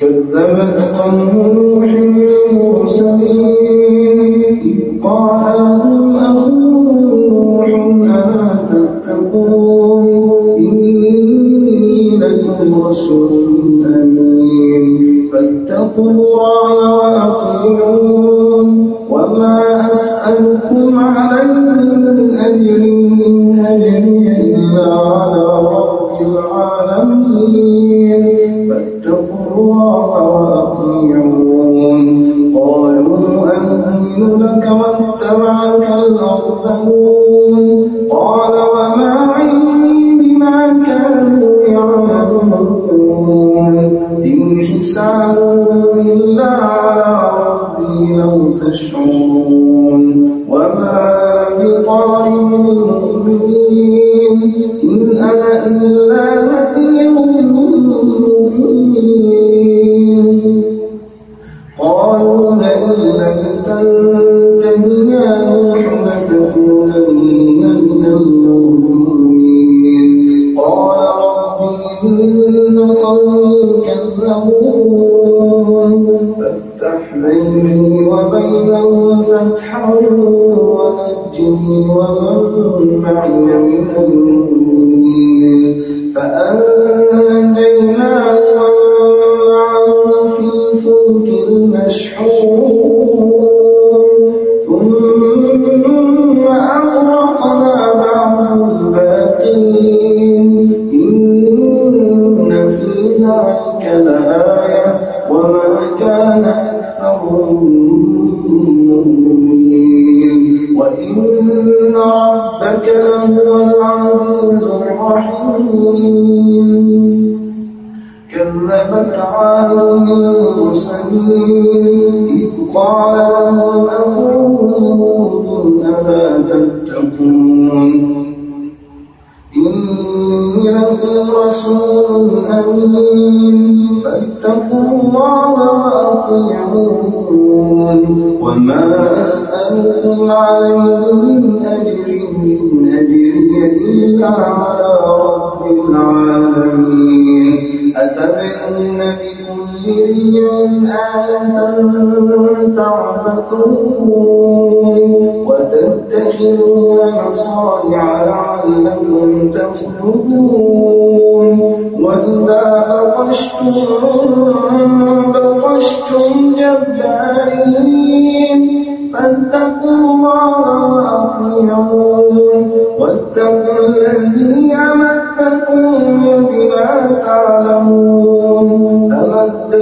كذبت قوم نوح المرسلين. قال لهم أخوهم نوح ألا تتقون؟ إني لكم رسول أمين. فاتقوا الله وأطيعون. قالوا أنؤمن لك واتبعك الأرذلون. المشحون المرسلين. إذ قال لهم أخوهم ألا تتقون؟ إني لكم رسول أمين. فاتقوا الله وأطيعون. وما أسألكم عليه من أجر إن أجري إلا على رب العالمين. أتبعون بكل ريع آية تعبثون. وتتخذون مصانع لعلكم تخلدون وإذا بطشتم بطشتم جبارين. فاتقوا الله وأطيعون. واتقوا الذي أمدكم بما تعلمون.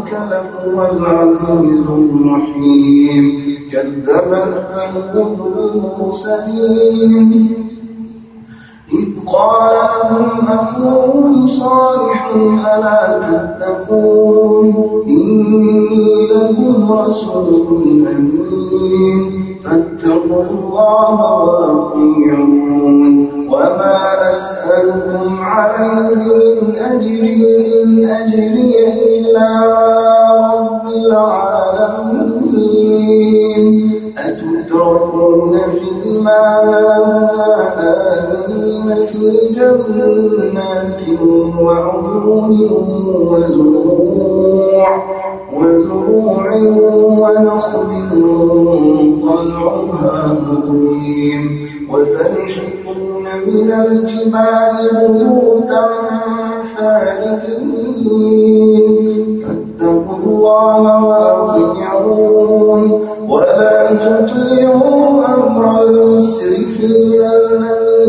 ربك لهو العزيز الرحيم. كذبت ثمود المرسلين. إذ قال لهم أخوهم صالح ألا تتقون؟ إني لكم رسول أمين. فاتقوا الله وأطيعون. وما أسألكم عليه من أجر في جنات وعيون وزروع وزروع ونخل طلعها هضيم وتنحتون من الجبال بيوتا فارغين فاتقوا الله وأطيعون. ولا تطيعوا أمر المسرفين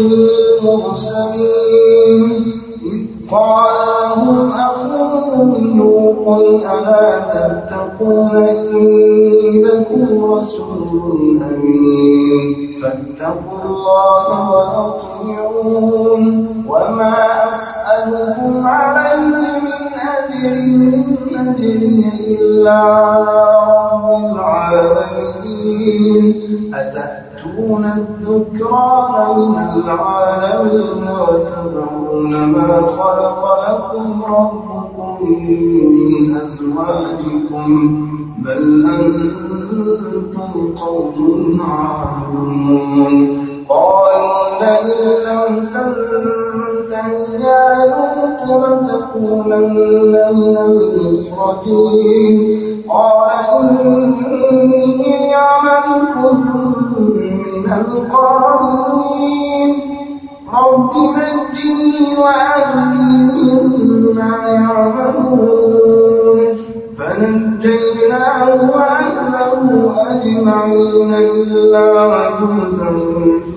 المرسلين. لئن لم تنته يا لوط لتكونن من المخرجين قال إني لعملكم من القالين رب نجني وأهلي مما يعملون. فنجيناه وأهله أجمعين إلا عجوزا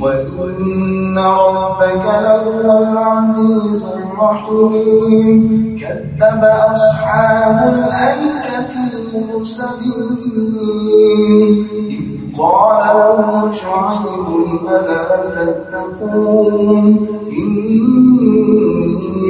وإن ربك لهو العزيز الرحيم. كذب أصحاب الأيكة المرسلين. إذ قال لهم شعيب ألا تتقون؟ إني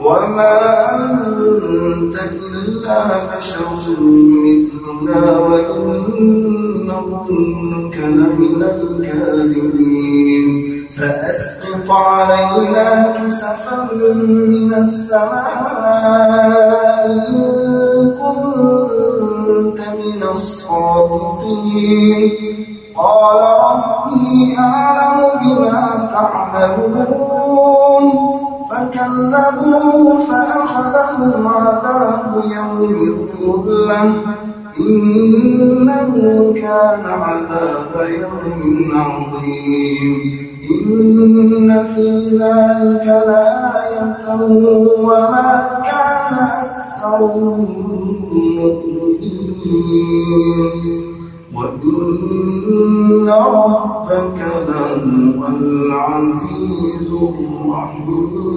وما أنت إلا بشر مثلنا وإن نظنك لمن الكاذبين. فأسقط علينا كسفا من السماء إن كنت من الصادقين. قال ربي أعلم بما تعملون. فكذبوه إنه كان عذاب يوم عظيم. إن في ذلك لا لآية وما كان أكثرهم مؤمنين. وإن ربك لهو العزيز الرحيم.